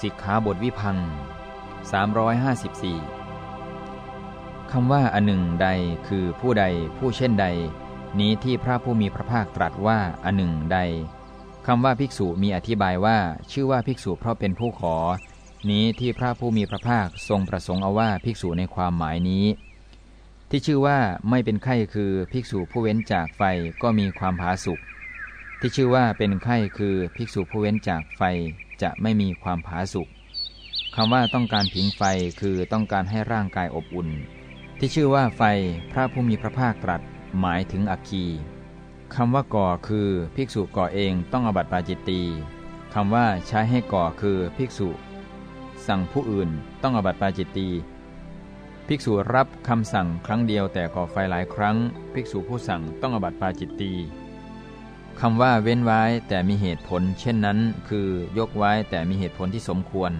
สิกขาบทวิพัง354 คำว่าอันหนึ่งใดคือผู้ใดผู้เช่นใด นี้ที่พระผู้มีพระภาคตรัสว่าอันหนึ่งใดคำว่าภิกษุมีอธิบายว่า ชื่อว่าภิกษุเพราะเป็นผู้ขอ นี้ที่พระผู้มีพระภาคทรงประสงค์เอาว่าภิกษุในความหมายนี้ ที่ชื่อว่าไม่เป็นไข้คือภิกษุผู้เว้นจากไฟก็มีความผาสุกที่ชื่อว่าเป็นไข้คือภิกษุผู้เว้นจากไฟ จะไม่มีความผาสุกคำว่าต้องการผิงไฟคือต้องการให้ร่างกายอบอุ่น ที่ชื่อว่าไฟพระผู้มีพระภาคตรัสหมายถึงอัคคีคำว่าก่อคือภิกษุก่อเองต้องอบัติปาจิตตีคำว่าใช้ให้ก่อคือภิกษุ สั่งผู้อื่นต้องอบัติปาจิตตีภิกษุรับคำสั่งครั้งเดียวแต่ก่อไฟหลายครั้ง ภิกษุผู้สั่งต้องอบัติปาจิตตี คำว่าเว้นไว้แต่มีเหตุผล เช่นนั้น คือยกไว้แต่มีเหตุผลที่สมควร